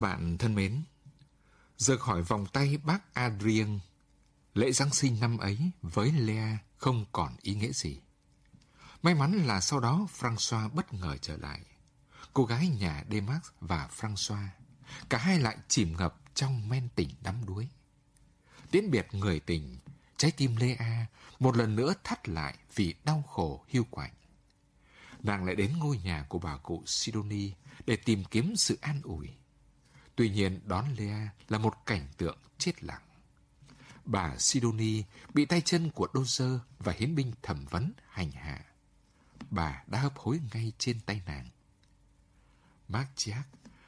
Bạn thân mến, rời khỏi vòng tay bác Adrien, lễ Giáng sinh năm ấy với Lea không còn ý nghĩa gì. May mắn là sau đó Francois bất ngờ trở lại. Cô gái nhà Demax và Francois, cả hai lại chìm ngập trong men tình đắm đuối. Tiễn biệt người tình, trái tim Lea một lần nữa thắt lại vì đau khổ hiu quạnh. Nàng lại đến ngôi nhà của bà cụ Sidonie để tìm kiếm sự an ủi. Tuy nhiên đón Lea là một cảnh tượng chết lặng. Bà Sidoni bị tay chân của Dozer và hiến binh thẩm vấn hành hạ. Bà đã hấp hối ngay trên tay nàng. Mark Jack,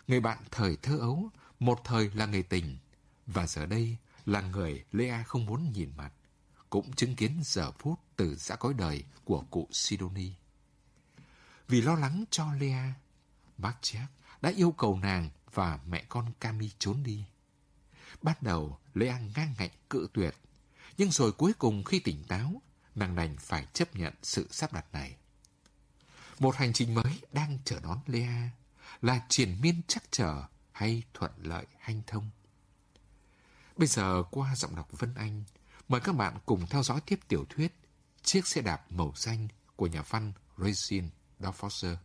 người bạn thời thơ ấu, một thời là người tình, và giờ đây là người Lea không muốn nhìn mặt, cũng chứng kiến giờ phút từ giã cõi đời của cụ Sidoni. Vì lo lắng cho Lea, Mark Jack đã yêu cầu nàng và mẹ con Cami trốn đi. Ban đầu, Lê An ngang ngạnh cự tuyệt, nhưng rồi cuối cùng khi tỉnh táo, nàng đành phải chấp nhận sự sắp đặt này. Một hành trình mới đang chờ đón Lea là triển miên chắc trở hay thuận lợi hanh thông. Bây giờ qua giọng đọc Vân Anh, mời các bạn cùng theo dõi tiếp tiểu thuyết Chiếc xe đạp màu xanh của nhà văn Regine Dorfoster.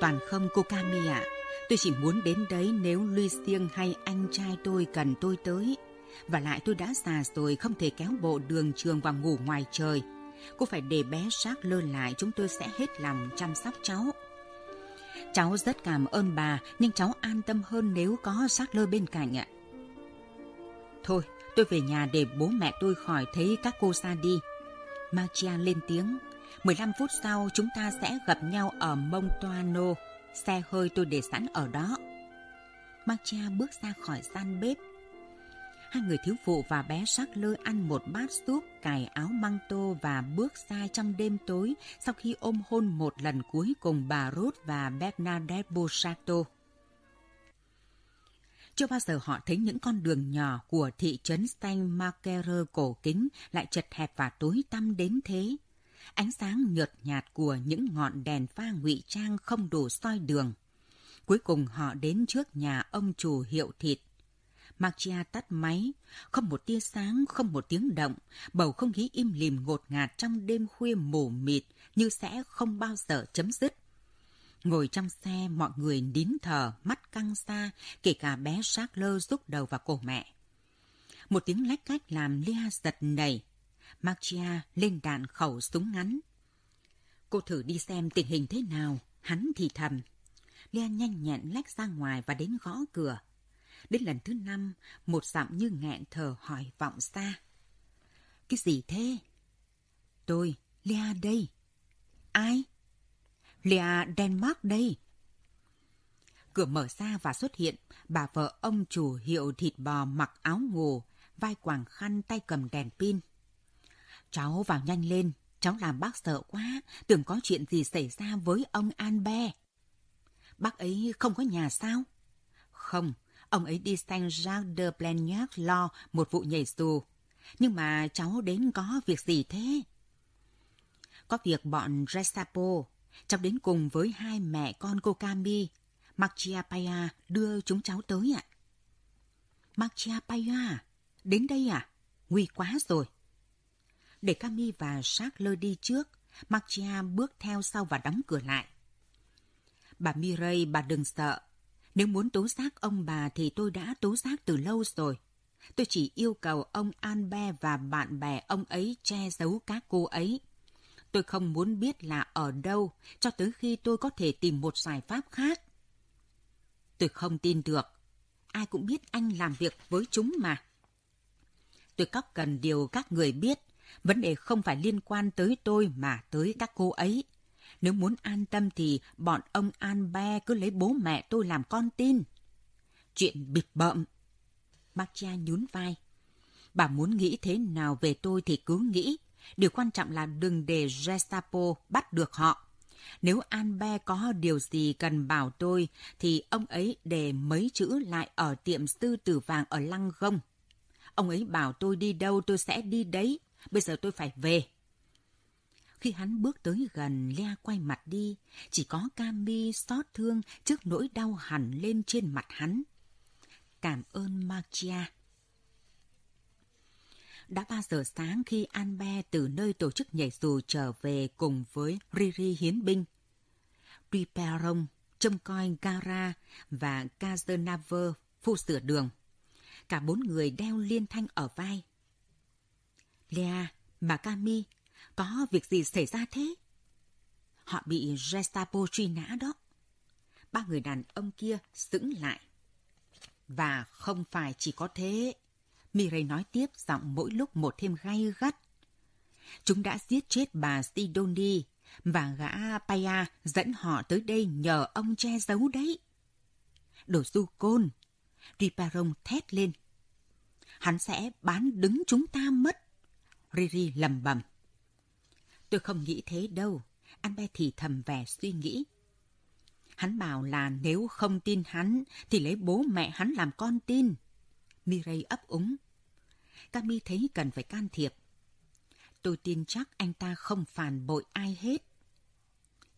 Toàn không, cô Cami ạ. Tôi chỉ muốn đến đấy nếu Lucien hay anh trai tôi cần tôi tới. Và lại tôi đã già rồi, không thể kéo bộ đường trường và ngủ ngoài trời. Cô phải để bé sát lơ lại, chúng tôi sẽ hết lòng chăm sóc cháu. Cháu rất cảm ơn bà, nhưng cháu an tâm hơn nếu có sát lơ bên cạnh ạ. Thôi, tôi về nhà để bố mẹ tôi khỏi thấy các cô xa đi. Machia lên tiếng 15 phút sau chúng ta sẽ gặp nhau ở Montoano. Xe hơi tôi để sẵn ở đó. Machia bước ra khỏi gian bếp. Hai người thiếu phụ và bé sắc lơ ăn một bát súp, cài áo măng tô và bước ra trong đêm tối sau khi ôm hôn một lần cuối cùng bà Ruth và Bernadette Bosato. Chưa bao giờ họ thấy những con đường nhỏ của thị trấn Saint Marquere cổ kính lại chật hẹp và tối tăm đến thế ánh sáng nhợt nhạt của những ngọn đèn pha ngụy trang không đủ soi đường. Cuối cùng họ đến trước nhà ông chủ hiệu thịt. Marcia tắt máy, không một tia sáng, không một tiếng động, bầu không khí im lìm ngột ngạt trong đêm khuya mù mịt như sẽ không bao giờ chấm dứt. Ngồi trong xe, mọi người nín thở, mắt căng xa, kể cả bé sát lơ rúc đầu vào cổ mẹ. Một tiếng lách cách làm Lia giật nảy, Marcia lên đạn khẩu súng ngắn. Cô thử đi xem tình hình thế nào, hắn thì thầm. Lea nhanh nhẹn lách ra ngoài và đến gõ cửa. Đến lần thứ năm, một giọng như nghẹn thở hỏi vọng xa. Cái gì thế? Tôi, Lea đây. Ai? Lea Denmark đây. Cửa mở ra và xuất hiện bà vợ ông chủ hiệu thịt bò mặc áo ngủ, vai quàng khăn tay cầm đèn pin. Cháu vào nhanh lên, cháu làm bác sợ quá, tưởng có chuyện gì xảy ra với ông An Be. Bác ấy không có nhà sao? Không, ông ấy đi Saint-Jacques de Plagnac lo một vụ nhảy dù. Nhưng mà cháu đến có việc gì thế? Có việc bọn Restapo, cháu đến cùng với hai mẹ con cô Cami, Machiapaya đưa chúng cháu tới ạ. À? Machiapaya, đến đây à? Nguy quá rồi. Để Cami và Charles đi trước, Marcia bước theo sau và đóng cửa lại. Bà Mirai, bà đừng sợ. Nếu muốn tố giác ông bà thì tôi đã tố giác từ lâu rồi. Tôi chỉ yêu cầu ông Anbe và bạn bè ông ấy che giấu các cô ấy. Tôi không muốn biết là ở đâu cho tới khi tôi có thể tìm một giải pháp khác. Tôi không tin được. Ai cũng biết anh làm việc với chúng mà. Tôi có cần điều các người biết Vấn đề không phải liên quan tới tôi mà tới các cô ấy. Nếu muốn an tâm thì bọn ông An Be cứ lấy bố mẹ tôi làm con tin. Chuyện bịp bợm. Bác cha nhún vai. Bà muốn nghĩ thế nào về tôi thì cứ nghĩ. Điều quan trọng là đừng để Gestapo bắt được họ. Nếu An Be có điều gì cần bảo tôi, thì ông ấy để mấy chữ lại ở tiệm sư tử vàng ở Lăng Gông. Ông ấy bảo tôi đi đâu tôi sẽ đi đấy. Bây giờ tôi phải về. Khi hắn bước tới gần, Lea quay mặt đi. Chỉ có Cami xót thương trước nỗi đau hẳn lên trên mặt hắn. Cảm ơn magia Đã ba giờ sáng khi Anbe từ nơi tổ chức nhảy dù trở về cùng với Riri hiến binh. Riperong trông coi Gara và Cazenaver phu sửa đường. Cả bốn người đeo liên thanh ở vai. Lea, bà Cami, có việc gì xảy ra thế? Họ bị Gestapo truy nã đó. Ba người đàn ông kia sững lại. Và không phải chỉ có thế. Mireille nói tiếp giọng mỗi lúc một thêm gay gắt. Chúng đã giết chết bà Sidoni và gã Paya dẫn họ tới đây nhờ ông che giấu đấy. Đồ du côn. Riparong thét lên. Hắn sẽ bán đứng chúng ta mất. Riri lầm bầm. Tôi không nghĩ thế đâu. Anh bé thì thầm vẻ suy nghĩ. Hắn bảo là nếu không tin hắn thì lấy bố mẹ hắn làm con tin. Mirai ấp úng. Cami thấy cần phải can thiệp. Tôi tin chắc anh ta không phản bội ai hết.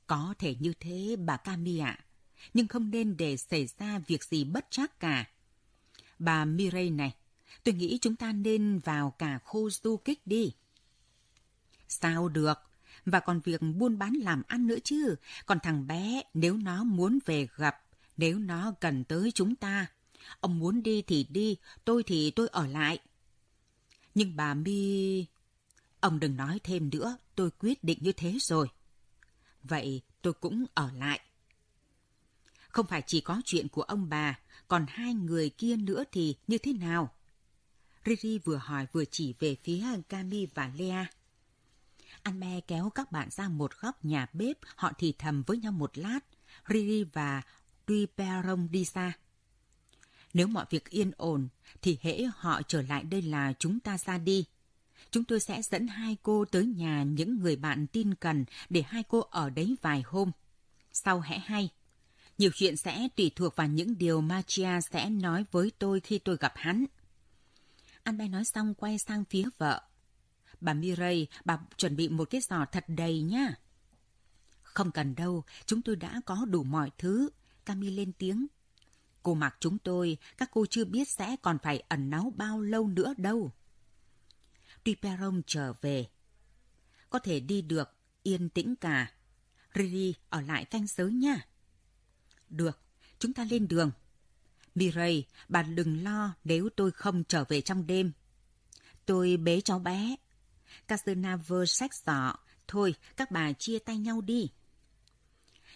Có thể như thế bà Cami ạ, nhưng không nên để xảy ra việc gì bất trắc cả. Bà Mirai này, tôi nghĩ chúng ta nên vào cả khu du kích đi. Sao được? Và còn việc buôn bán làm ăn nữa chứ. Còn thằng bé, nếu nó muốn về gặp, nếu nó cần tới chúng ta, ông muốn đi thì đi, tôi thì tôi ở lại. Nhưng bà Mi... Ông đừng nói thêm nữa, tôi quyết định như thế rồi. Vậy tôi cũng ở lại. Không phải chỉ có chuyện của ông bà, còn hai người kia nữa thì như thế nào? Riri vừa hỏi vừa chỉ về phía Kami và Lea. Anme kéo các bạn ra một góc nhà bếp, họ thì thầm với nhau một lát. Riri và Duiperong đi xa. Nếu mọi việc yên ổn, thì hễ họ trở lại đây là chúng ta ra đi. Chúng tôi sẽ dẫn hai cô tới nhà những người bạn tin cần để hai cô ở đấy vài hôm. Sau hẽ hay. Nhiều chuyện sẽ tùy thuộc vào những điều Machia sẽ nói với tôi khi tôi gặp hắn. An Bay nói xong quay sang phía vợ. Bà Mirai, bà chuẩn bị một cái giỏ thật đầy nhá. Không cần đâu, chúng tôi đã có đủ mọi thứ. Cami lên tiếng. Cô mặc chúng tôi, các cô chưa biết sẽ còn phải ẩn náu bao lâu nữa đâu. Tuy Peron trở về. Có thể đi được, yên tĩnh cả. Riri ở lại canh giới nha. Được, chúng ta lên đường. Mireille, bà đừng lo nếu tôi không trở về trong đêm. Tôi bế cháu bé. Casanova sách giỏ. Thôi, các bà chia tay nhau đi.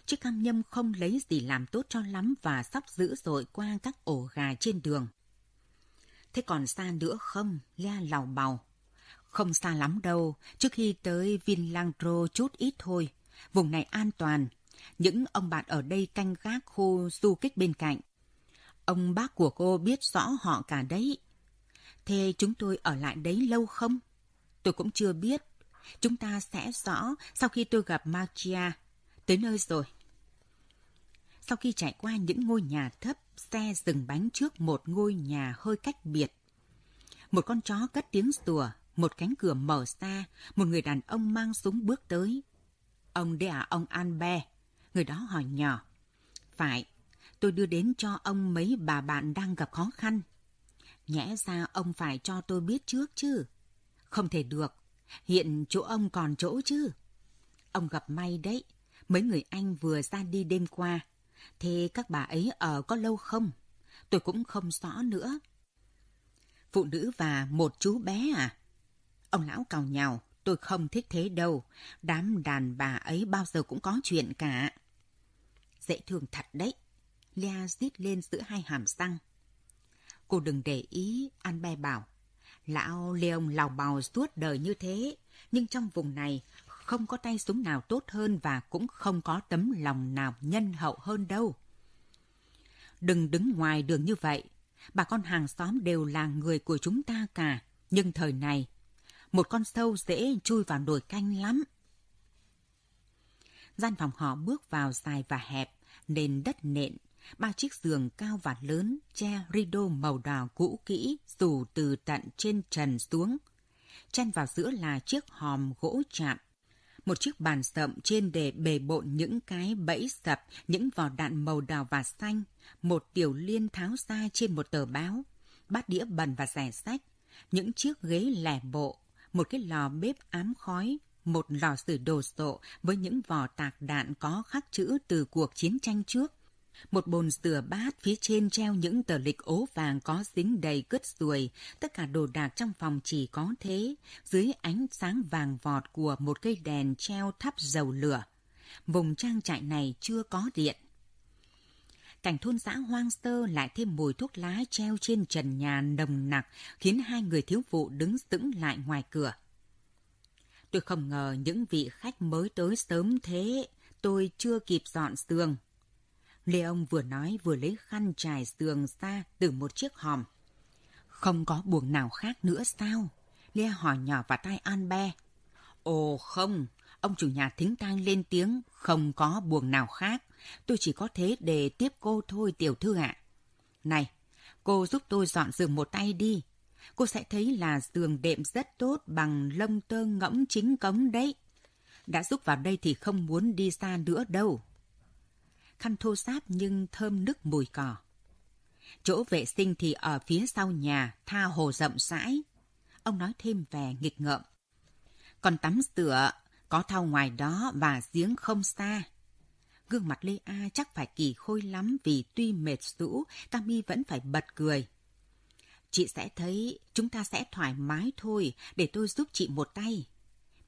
Chiếc cam nhâm không lấy gì làm tốt cho lắm và sắp dữ dội qua các ổ gà trên đường. Thế còn xa nữa không? Lea lào bào. Không xa lắm đâu, trước khi tới Vinlangro chút ít thôi. Vùng này an toàn. Những ông bạn ở đây canh gác khu du kích bên cạnh. Ông bác của cô biết rõ họ cả đấy. Thế chúng tôi ở lại đấy lâu không? Tôi cũng chưa biết. Chúng ta sẽ rõ sau khi tôi gặp Machia. Tới nơi rồi. Sau khi chạy qua những ngôi nhà thấp, xe dừng bánh trước một ngôi nhà hơi cách biệt. Một con chó cất tiếng sủa, một cánh cửa mở ra, một người đàn ông mang súng bước tới. Ông đây à ông Anbe? Người đó hỏi nhỏ. Phải, tôi đưa đến cho ông mấy bà bạn đang gặp khó khăn. Nhẽ ra ông phải cho tôi biết trước chứ. Không thể được, hiện chỗ ông còn chỗ chứ. Ông gặp may đấy, mấy người anh vừa ra đi đêm qua. Thế các bà ấy ở có lâu không? Tôi cũng không rõ nữa. Phụ nữ và một chú bé à? Ông lão cào nhào, tôi không thích thế đâu. Đám đàn bà ấy bao giờ cũng có chuyện cả. Dễ thương thật đấy. Lea rít lên giữa hai hàm răng. Cô đừng để ý, An bè bảo. Lão Leon lào bào suốt đời như thế, nhưng trong vùng này không có tay súng nào tốt hơn và cũng không có tấm lòng nào nhân hậu hơn đâu. Đừng đứng ngoài đường như vậy. Bà con hàng xóm đều là người của chúng ta cả. Nhưng thời này, một con sâu dễ chui vào nồi canh lắm. Gian phòng họ bước vào dài và hẹp, nền đất nện, ba chiếc giường cao và lớn, che rideau màu đỏ cũ kỹ, rủ từ tận trên trần xuống. Chen vào giữa là chiếc hòm gỗ chạm. Một chiếc bàn sậm trên để bề bộn những cái bẫy sập, những vỏ đạn màu đỏ và xanh, một tiểu liên tháo ra trên một tờ báo, bát đĩa bẩn và rẻ sách, những chiếc ghế lẻ bộ, một cái lò bếp ám khói, một lò sưởi đồ sộ với những vỏ tạc đạn có khắc chữ từ cuộc chiến tranh trước. Một bồn rửa bát phía trên treo những tờ lịch ố vàng có dính đầy cứt ruồi. Tất cả đồ đạc trong phòng chỉ có thế, dưới ánh sáng vàng vọt của một cây đèn treo thắp dầu lửa. Vùng trang trại này chưa có điện. Cảnh thôn xã hoang sơ lại thêm mùi thuốc lá treo trên trần nhà nồng nặc khiến hai người thiếu phụ đứng sững lại ngoài cửa. Tôi không ngờ những vị khách mới tới sớm thế, tôi chưa kịp dọn giường. Lê ông vừa nói vừa lấy khăn trải giường ra từ một chiếc hòm. Không có buồng nào khác nữa sao? Lê hỏi nhỏ vào tai An Be. Ồ không, ông chủ nhà thính tai lên tiếng, không có buồng nào khác. Tôi chỉ có thế để tiếp cô thôi tiểu thư ạ. Này, cô giúp tôi dọn giường một tay đi. Cô sẽ thấy là giường đệm rất tốt bằng lông tơ ngỗng chính cống đấy. Đã giúp vào đây thì không muốn đi xa nữa đâu. Khăn thô sáp nhưng thơm nức mùi cỏ. Chỗ vệ sinh thì ở phía sau nhà, tha hồ rộng rãi. Ông nói thêm về nghịch ngợm. Còn tắm rửa, có thau ngoài đó và giếng không xa. Gương mặt Lê A chắc phải kỳ khôi lắm vì tuy mệt rũ, Cami vẫn phải bật cười. Chị sẽ thấy chúng ta sẽ thoải mái thôi, để tôi giúp chị một tay.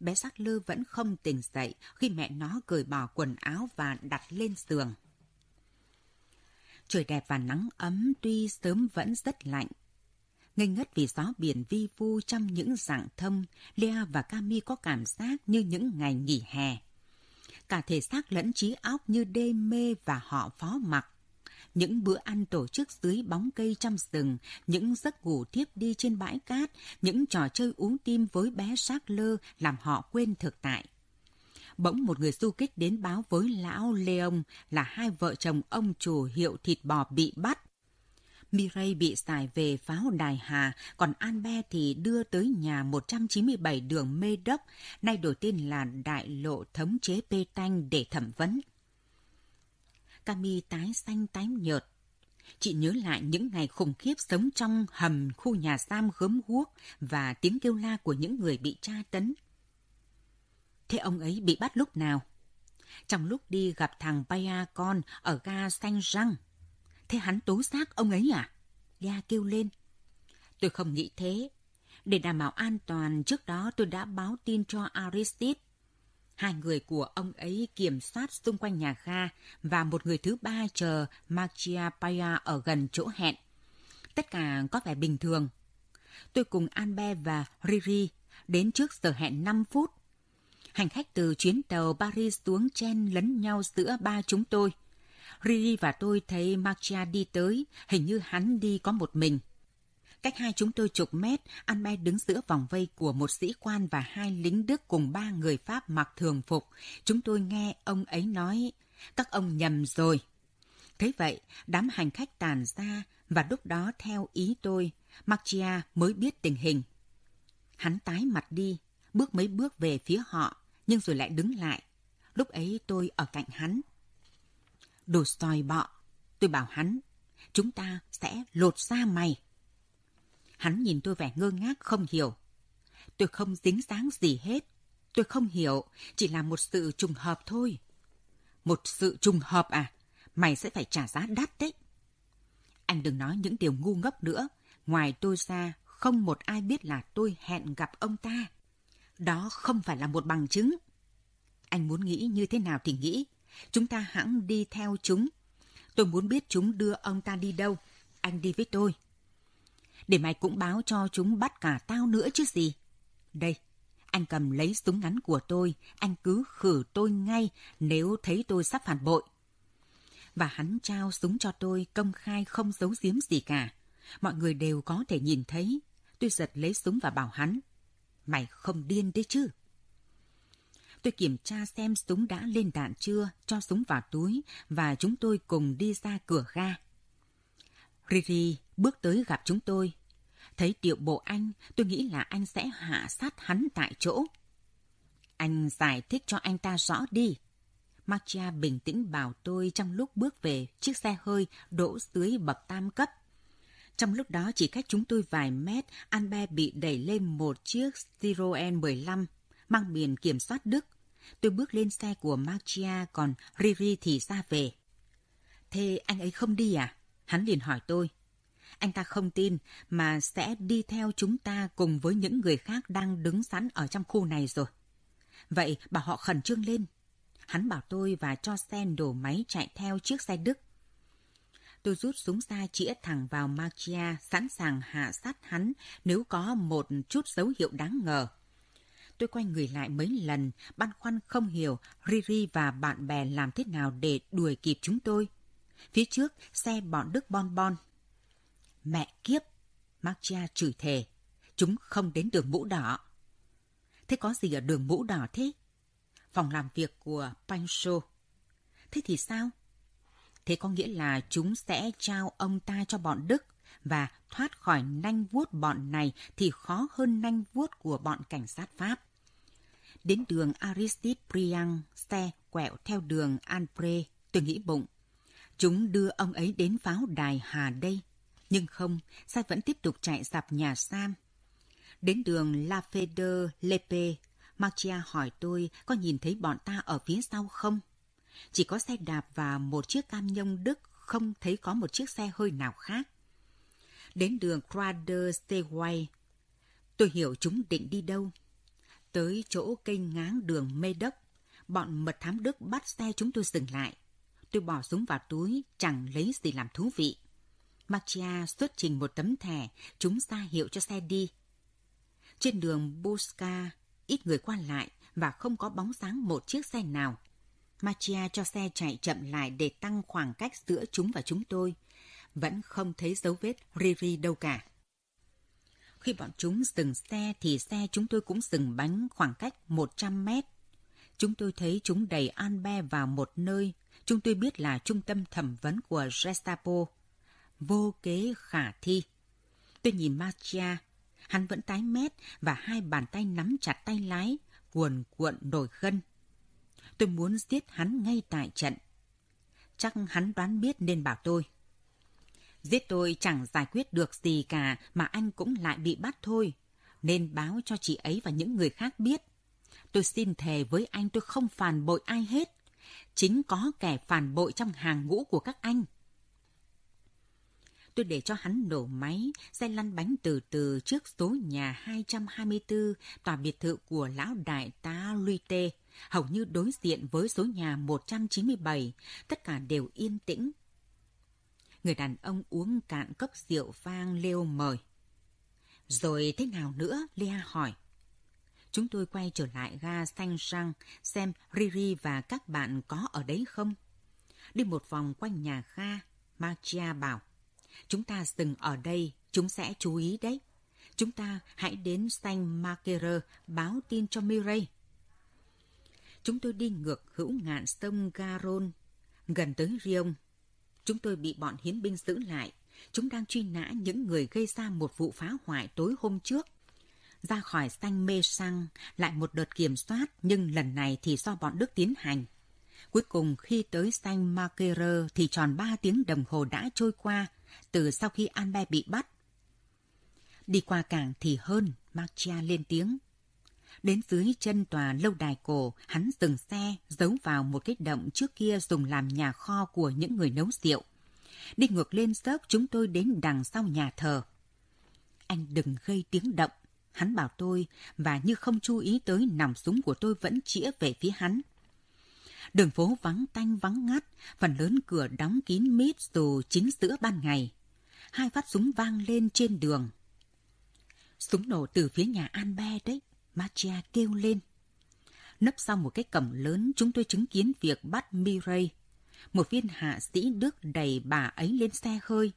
Bé sắc lư vẫn không tỉnh dậy khi mẹ nó cởi bỏ quần áo và đặt lên giường. Trời đẹp và nắng ấm tuy sớm vẫn rất lạnh. Ngây ngất vì gió biển vi vu trong những dạng thâm, Lea và Cami có cảm giác như những ngày nghỉ hè cả thể xác lẫn trí óc như đê mê và họ phó mặc. Những bữa ăn tổ chức dưới bóng cây trong rừng, những giấc ngủ tiếp đi trên bãi cát, những trò chơi uống tim với bé sát lơ làm họ quên thực tại. Bỗng một người du kích đến báo với lão Leon là hai vợ chồng ông chủ hiệu thịt bò bị bắt. Mireille bị xài về pháo Đài Hà, còn Anbe thì đưa tới nhà 197 đường Mê Đốc, nay đổi tên là Đại Lộ Thống chế Pê Tanh để thẩm vấn. Cami tái xanh tái nhợt. Chị nhớ lại những ngày khủng khiếp sống trong hầm khu nhà giam gớm guốc và tiếng kêu la của những người bị tra tấn. Thế ông ấy bị bắt lúc nào? Trong lúc đi gặp thằng Baya con ở ga Xanh Răng. Thế hắn tố xác ông ấy à? Lea kêu lên. Tôi không nghĩ thế. Để đảm bảo an toàn, trước đó tôi đã báo tin cho Aristide. Hai người của ông ấy kiểm soát xung quanh nhà ga và một người thứ ba chờ Magia Paya ở gần chỗ hẹn. Tất cả có vẻ bình thường. Tôi cùng Anbe và Riri đến trước giờ hẹn 5 phút. Hành khách từ chuyến tàu Paris xuống chen lấn nhau giữa ba chúng tôi – Riri và tôi thấy marcia đi tới, hình như hắn đi có một mình. Cách hai chúng tôi chục mét, anh Bay đứng giữa vòng vây của một sĩ quan và hai lính Đức cùng ba người Pháp mặc thường phục. Chúng tôi nghe ông ấy nói, các ông nhầm rồi. Thế vậy, đám hành khách tàn ra và lúc đó theo ý tôi, marcia mới biết tình hình. Hắn tái mặt đi, bước mấy bước về phía họ, nhưng rồi lại đứng lại. Lúc ấy tôi ở cạnh hắn. Đồ sòi bọ. Tôi bảo hắn, chúng ta sẽ lột da mày. Hắn nhìn tôi vẻ ngơ ngác không hiểu. Tôi không dính dáng gì hết. Tôi không hiểu, chỉ là một sự trùng hợp thôi. Một sự trùng hợp à? Mày sẽ phải trả giá đắt đấy. Anh đừng nói những điều ngu ngốc nữa. Ngoài tôi ra, không một ai biết là tôi hẹn gặp ông ta. Đó không phải là một bằng chứng. Anh muốn nghĩ như thế nào thì nghĩ, Chúng ta hãng đi theo chúng. Tôi muốn biết chúng đưa ông ta đi đâu. Anh đi với tôi. Để mày cũng báo cho chúng bắt cả tao nữa chứ gì. Đây, anh cầm lấy súng ngắn của tôi. Anh cứ khử tôi ngay nếu thấy tôi sắp phản bội. Và hắn trao súng cho tôi công khai không giấu giếm gì cả. Mọi người đều có thể nhìn thấy. Tôi giật lấy súng và bảo hắn. Mày không điên đấy chứ. Tôi kiểm tra xem súng đã lên đạn chưa, cho súng vào túi và chúng tôi cùng đi ra cửa ga. Riri bước tới gặp chúng tôi. Thấy điệu bộ anh, tôi nghĩ là anh sẽ hạ sát hắn tại chỗ. Anh giải thích cho anh ta rõ đi. Machia bình tĩnh bảo tôi trong lúc bước về chiếc xe hơi đỗ dưới bậc tam cấp. Trong lúc đó chỉ cách chúng tôi vài mét, Anbe bị đẩy lên một chiếc Citroen 15 mang biển kiểm soát Đức. Tôi bước lên xe của Marcia còn Riri thì ra về. Thế anh ấy không đi à? Hắn liền hỏi tôi. Anh ta không tin mà sẽ đi theo chúng ta cùng với những người khác đang đứng sẵn ở trong khu này rồi. Vậy bảo họ khẩn trương lên. Hắn bảo tôi và cho xe đổ máy chạy theo chiếc xe Đức. Tôi rút súng ra chĩa thẳng vào Machia, sẵn sàng hạ sát hắn nếu có một chút dấu hiệu đáng ngờ. Tôi quay người lại mấy lần, băn khoăn không hiểu Riri và bạn bè làm thế nào để đuổi kịp chúng tôi. Phía trước, xe bọn Đức Bon Bon. Mẹ kiếp! Machia chửi thề. Chúng không đến đường mũ đỏ. Thế có gì ở đường mũ đỏ thế? Phòng làm việc của Pancho. Thế thì sao? Thế có nghĩa là chúng sẽ trao ông ta cho bọn Đức và thoát khỏi nanh vuốt bọn này thì khó hơn nanh vuốt của bọn cảnh sát Pháp. Đến đường Aristide Briand, xe quẹo theo đường Anpre, tôi nghĩ bụng. Chúng đưa ông ấy đến pháo đài Hà đây. Nhưng không, xe vẫn tiếp tục chạy dọc nhà Sam. Đến đường La Fede Lepe, Marcia hỏi tôi có nhìn thấy bọn ta ở phía sau không? Chỉ có xe đạp và một chiếc cam nhông Đức, không thấy có một chiếc xe hơi nào khác. Đến đường Crader Steway, tôi hiểu chúng định đi đâu. Tới chỗ cây ngáng đường Mê Đốc, bọn mật thám Đức bắt xe chúng tôi dừng lại. Tôi bỏ súng vào túi, chẳng lấy gì làm thú vị. Machia xuất trình một tấm thẻ, chúng ra hiệu cho xe đi. Trên đường Buska, ít người qua lại và không có bóng sáng một chiếc xe nào. Machia cho xe chạy chậm lại để tăng khoảng cách giữa chúng và chúng tôi. Vẫn không thấy dấu vết Riri đâu cả. Khi bọn chúng dừng xe thì xe chúng tôi cũng dừng bánh khoảng cách 100 mét. Chúng tôi thấy chúng đẩy Anbe vào một nơi chúng tôi biết là trung tâm thẩm vấn của Gestapo. Vô kế khả thi. Tôi nhìn Machia, hắn vẫn tái mét và hai bàn tay nắm chặt tay lái, cuồn cuộn nổi gân. Tôi muốn giết hắn ngay tại trận. Chắc hắn đoán biết nên bảo tôi. Giết tôi chẳng giải quyết được gì cả mà anh cũng lại bị bắt thôi. Nên báo cho chị ấy và những người khác biết. Tôi xin thề với anh tôi không phản bội ai hết. Chính có kẻ phản bội trong hàng ngũ của các anh. Tôi để cho hắn nổ máy, xe lăn bánh từ từ trước số nhà 224, tòa biệt thự của lão đại tá Luite, hầu như đối diện với số nhà 197, tất cả đều yên tĩnh. Người đàn ông uống cạn cốc rượu vang Leo mời. Rồi thế nào nữa? Lea hỏi. Chúng tôi quay trở lại ga xanh răng xem Riri và các bạn có ở đấy không. Đi một vòng quanh nhà ga, Machia bảo. Chúng ta dừng ở đây, chúng sẽ chú ý đấy. Chúng ta hãy đến xanh Marquere báo tin cho Mireille. Chúng tôi đi ngược hữu ngạn sông Garon, gần tới Rion. Chúng tôi bị bọn hiến binh giữ lại. Chúng đang truy nã những người gây ra một vụ phá hoại tối hôm trước. Ra khỏi xanh mê sang, lại một đợt kiểm soát, nhưng lần này thì do bọn Đức tiến hành. Cuối cùng khi tới xanh makere thì tròn 3 tiếng đồng hồ đã trôi qua từ sau khi Anbe bị bắt. Đi qua cảng thì hơn, Marcia lên tiếng. Đến dưới chân tòa lâu đài cổ, hắn dừng xe, giấu vào một cái động trước kia dùng làm nhà kho của những người nấu rượu. Đi ngược lên dốc chúng tôi đến đằng sau nhà thờ. Anh đừng gây tiếng động, hắn bảo tôi, và như không chú ý tới nòng súng của tôi vẫn chĩa về phía hắn. Đường phố vắng tanh vắng ngắt, phần lớn cửa đóng kín mít dù chính giữa ban ngày. Hai phát súng vang lên trên đường. Súng nổ từ phía nhà An Be đấy. Machia kêu lên. Nấp sau một cái cổng lớn, chúng tôi chứng kiến việc bắt Mirai. Một viên hạ sĩ Đức đẩy bà ấy lên xe hơi.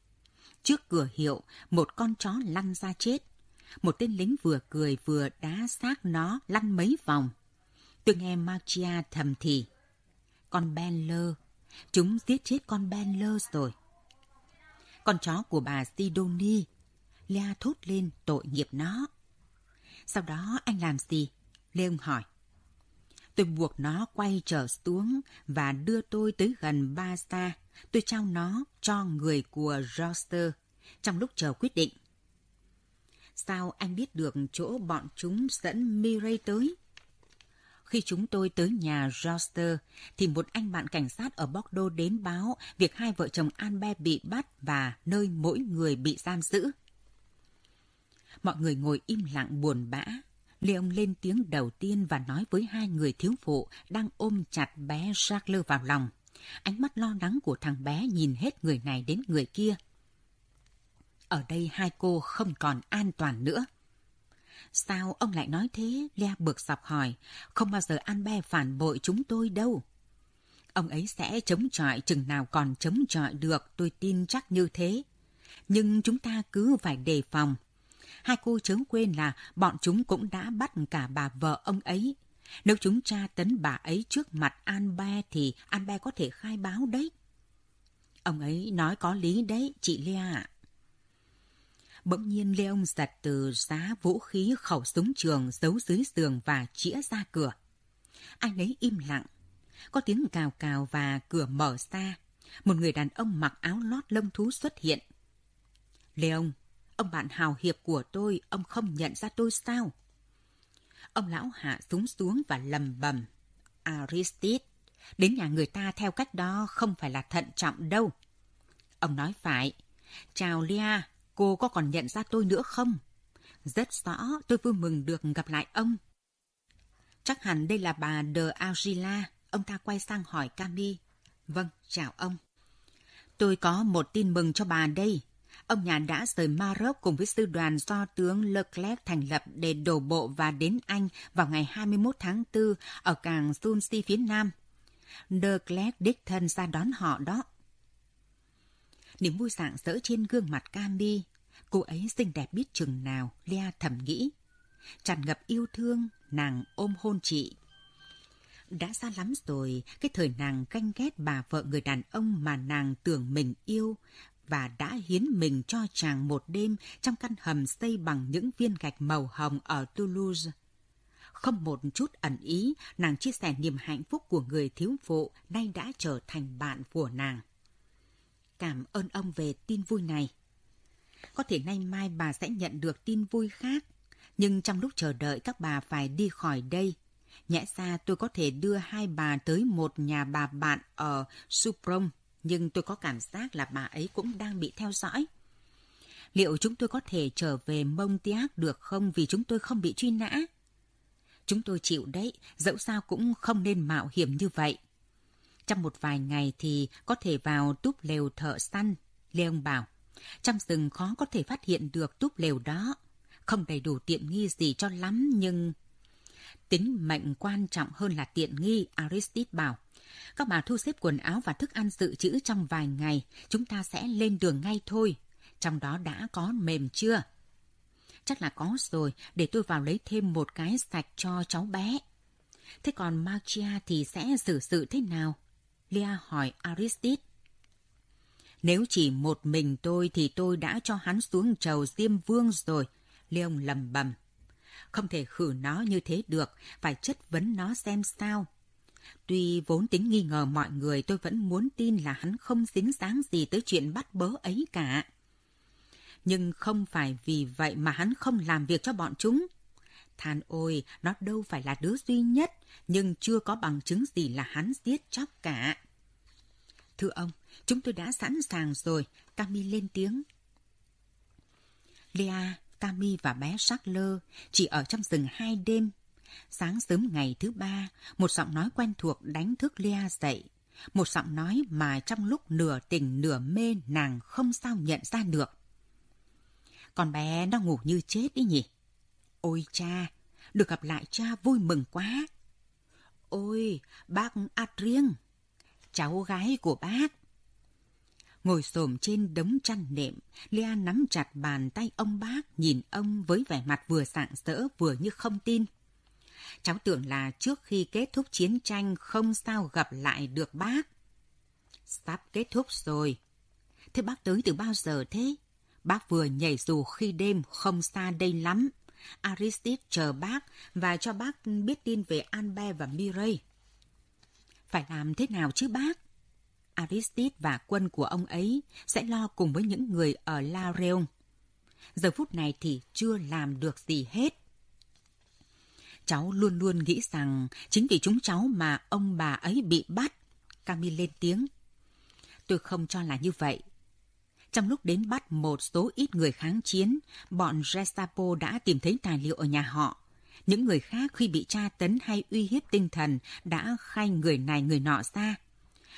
Trước cửa hiệu, một con chó lăn ra chết. Một tên lính vừa cười vừa đá xác nó lăn mấy vòng. Tôi nghe Machia thầm thì. Con Ben Lơ, chúng giết chết con Ben Lơ rồi. Con chó của bà Sidoni, Lea thốt lên tội nghiệp nó. Sau đó anh làm gì? Lê hỏi. Tôi buộc nó quay trở xuống và đưa tôi tới gần ba xa. Tôi trao nó cho người của Roster trong lúc chờ quyết định. Sao anh biết được chỗ bọn chúng dẫn Mirai tới? Khi chúng tôi tới nhà Roster, thì một anh bạn cảnh sát ở Bordeaux đến báo việc hai vợ chồng Albert bị bắt và nơi mỗi người bị giam giữ. Mọi người ngồi im lặng buồn bã. Leon lên tiếng đầu tiên và nói với hai người thiếu phụ đang ôm chặt bé Jacques vào lòng. Ánh mắt lo lắng của thằng bé nhìn hết người này đến người kia. Ở đây hai cô không còn an toàn nữa. Sao ông lại nói thế? Lea bực dọc hỏi. Không bao giờ An Be phản bội chúng tôi đâu. Ông ấy sẽ chống chọi chừng nào còn chống chọi được, tôi tin chắc như thế. Nhưng chúng ta cứ phải đề phòng. Hai cô chớ quên là bọn chúng cũng đã bắt cả bà vợ ông ấy. Nếu chúng tra tấn bà ấy trước mặt An Be thì An Be có thể khai báo đấy. Ông ấy nói có lý đấy, chị Lea ạ. Bỗng nhiên Leon giật từ giá vũ khí khẩu súng trường giấu dưới giường và chĩa ra cửa. Anh ấy im lặng. Có tiếng cào cào và cửa mở ra. Một người đàn ông mặc áo lót lông thú xuất hiện. Lê ông ông bạn hào hiệp của tôi, ông không nhận ra tôi sao? Ông lão hạ súng xuống và lầm bầm. Aristide, đến nhà người ta theo cách đó không phải là thận trọng đâu. Ông nói phải. Chào Lia, cô có còn nhận ra tôi nữa không? Rất rõ, tôi vui mừng được gặp lại ông. Chắc hẳn đây là bà De Argila. Ông ta quay sang hỏi Cami. Vâng, chào ông. Tôi có một tin mừng cho bà đây. Ông nhà đã rời Maroc cùng với sư đoàn do tướng Leclerc thành lập để đổ bộ và đến Anh vào ngày 21 tháng 4 ở cảng Sunsi phía Nam. Leclerc đích thân ra đón họ đó. Niềm vui sảng sỡ trên gương mặt Cami. Cô ấy xinh đẹp biết chừng nào, Lea thầm nghĩ. Tràn ngập yêu thương, nàng ôm hôn chị. Đã xa lắm rồi, cái thời nàng ganh ghét bà vợ người đàn ông mà nàng tưởng mình yêu và đã hiến mình cho chàng một đêm trong căn hầm xây bằng những viên gạch màu hồng ở Toulouse. Không một chút ẩn ý, nàng chia sẻ niềm hạnh phúc của người thiếu phụ nay đã trở thành bạn của nàng. Cảm ơn ông về tin vui này. Có thể nay mai bà sẽ nhận được tin vui khác, nhưng trong lúc chờ đợi các bà phải đi khỏi đây. Nhẽ ra tôi có thể đưa hai bà tới một nhà bà bạn ở Suprom nhưng tôi có cảm giác là bà ấy cũng đang bị theo dõi. Liệu chúng tôi có thể trở về Montiac được không vì chúng tôi không bị truy nã? Chúng tôi chịu đấy, dẫu sao cũng không nên mạo hiểm như vậy. Trong một vài ngày thì có thể vào túp lều thợ săn, Leon bảo. Trong rừng khó có thể phát hiện được túp lều đó. Không đầy đủ tiện nghi gì cho lắm nhưng... Tính mệnh quan trọng hơn là tiện nghi, Aristide bảo. Các bà thu xếp quần áo và thức ăn dự trữ trong vài ngày, chúng ta sẽ lên đường ngay thôi. Trong đó đã có mềm chưa? Chắc là có rồi, để tôi vào lấy thêm một cái sạch cho cháu bé. Thế còn Marcia thì sẽ xử sự thế nào? Lia hỏi Aristide. Nếu chỉ một mình tôi thì tôi đã cho hắn xuống trầu Diêm Vương rồi. Leon lầm bầm. Không thể khử nó như thế được, phải chất vấn nó xem sao. Tuy vốn tính nghi ngờ mọi người, tôi vẫn muốn tin là hắn không dính dáng gì tới chuyện bắt bớ ấy cả. Nhưng không phải vì vậy mà hắn không làm việc cho bọn chúng. Than ôi, nó đâu phải là đứa duy nhất, nhưng chưa có bằng chứng gì là hắn giết chóc cả. Thưa ông, chúng tôi đã sẵn sàng rồi, Cami lên tiếng. Lea, Cami và bé Charles chỉ ở trong rừng hai đêm Sáng sớm ngày thứ ba, một giọng nói quen thuộc đánh thức Lea dậy. Một giọng nói mà trong lúc nửa tỉnh nửa mê nàng không sao nhận ra được. Con bé nó ngủ như chết ý nhỉ? Ôi cha, được gặp lại cha vui mừng quá. Ôi, bác Adrien, cháu gái của bác. Ngồi xổm trên đống chăn nệm, Lea nắm chặt bàn tay ông bác, nhìn ông với vẻ mặt vừa sạng sỡ vừa như không tin. Cháu tưởng là trước khi kết thúc chiến tranh không sao gặp lại được bác. Sắp kết thúc rồi. Thế bác tới từ bao giờ thế? Bác vừa nhảy dù khi đêm không xa đây lắm. Aristide chờ bác và cho bác biết tin về Albert và Mireille. Phải làm thế nào chứ bác? Aristide và quân của ông ấy sẽ lo cùng với những người ở La Réon. Giờ phút này thì chưa làm được gì hết. Cháu luôn luôn nghĩ rằng chính vì chúng cháu mà ông bà ấy bị bắt. Camille lên tiếng. Tôi không cho là như vậy. Trong lúc đến bắt một số ít người kháng chiến, bọn Gestapo đã tìm thấy tài liệu ở nhà họ. Những người khác khi bị tra tấn hay uy hiếp tinh thần đã khai người này người nọ ra.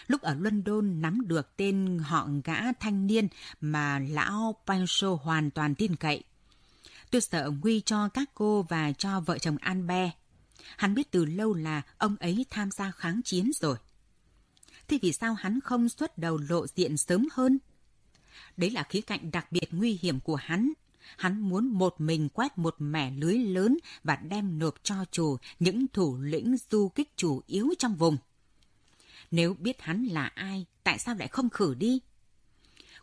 Lúc ở London nắm được tên họ gã thanh niên mà lão Pancho hoàn toàn tin cậy. Tôi sợ nguy cho các cô và cho vợ chồng An Be. Hắn biết từ lâu là ông ấy tham gia kháng chiến rồi. Thế vì sao hắn không xuất đầu lộ diện sớm hơn? Đấy là khía cạnh đặc biệt nguy hiểm của hắn. Hắn muốn một mình quét một mẻ lưới lớn và đem nộp cho chủ những thủ lĩnh du kích chủ yếu trong vùng. Nếu biết hắn là ai, tại sao lại không khử đi?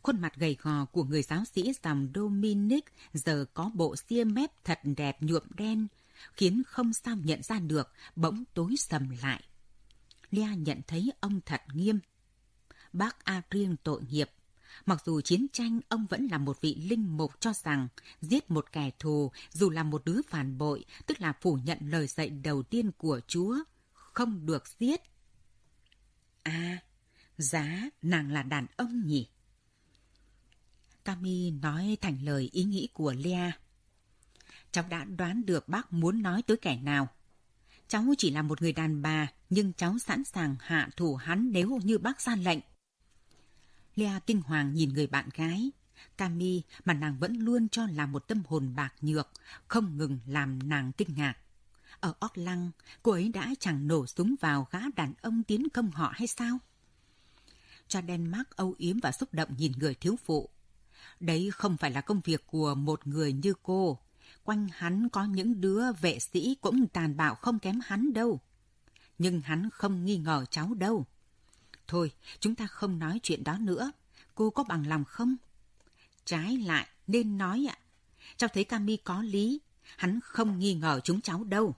Khuôn mặt gầy gò của người giáo sĩ dòng Dominic giờ có bộ xia mép thật đẹp nhuộm đen, khiến không sao nhận ra được, bỗng tối sầm lại. Lea nhận thấy ông thật nghiêm. Bác Adrien tội nghiệp. Mặc dù chiến tranh, ông vẫn là một vị linh mục cho rằng giết một kẻ thù, dù là một đứa phản bội, tức là phủ nhận lời dạy đầu tiên của Chúa, không được giết. À, giá nàng là đàn ông nhỉ? Cami nói thành lời ý nghĩ của Lea. Cháu đã đoán được bác muốn nói tới kẻ nào. Cháu chỉ là một người đàn bà, nhưng cháu sẵn sàng hạ thủ hắn nếu như bác ra lệnh. Lea kinh hoàng nhìn người bạn gái. Cami mà nàng vẫn luôn cho là một tâm hồn bạc nhược, không ngừng làm nàng kinh ngạc. Ở Auckland, cô ấy đã chẳng nổ súng vào gã đàn ông tiến công họ hay sao? Cho Denmark âu yếm và xúc động nhìn người thiếu phụ. Đấy không phải là công việc của một người như cô. Quanh hắn có những đứa vệ sĩ cũng tàn bạo không kém hắn đâu. Nhưng hắn không nghi ngờ cháu đâu. Thôi, chúng ta không nói chuyện đó nữa. Cô có bằng lòng không? Trái lại, nên nói ạ. Cháu thấy Cami có lý. Hắn không nghi ngờ chúng cháu đâu.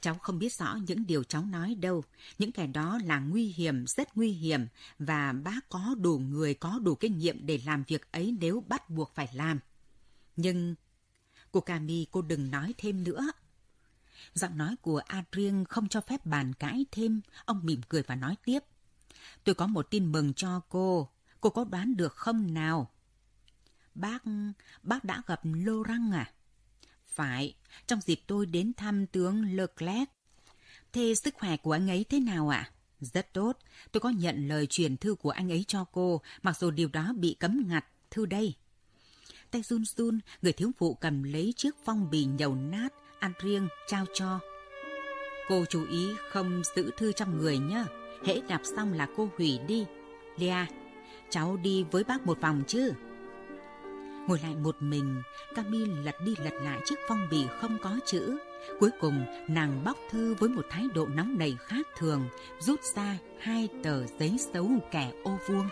Cháu không biết rõ những điều cháu nói đâu. Những kẻ đó là nguy hiểm, rất nguy hiểm. Và bác có đủ người, có đủ kinh nghiệm để làm việc ấy nếu bắt buộc phải làm. Nhưng, cô Cami, cô đừng nói thêm nữa. Giọng nói của Adrien không cho phép bàn cãi thêm. Ông mỉm cười và nói tiếp. Tôi có một tin mừng cho cô. Cô có đoán được không nào? Bác, bác đã gặp Lô Răng à? Phải, trong dịp tôi đến thăm tướng Leclerc. Thế sức khỏe của anh ấy thế nào ạ? À? Rất tốt, tôi có nhận lời truyền thư của anh ấy cho cô, mặc dù điều đó bị cấm ngặt, thư đây. Tay run run, người thiếu phụ cầm lấy chiếc phong bì nhầu nát, ăn riêng, trao cho. Cô chú ý không giữ thư trong người nhé, hễ đọc xong là cô hủy đi. Lea, cháu đi với bác một vòng chứ? Ngồi lại một mình, Cami lật đi lật lại chiếc phong bì không có chữ. Cuối cùng, nàng bóc thư với một thái độ nóng nảy khác thường, rút ra hai tờ giấy xấu kẻ ô vuông.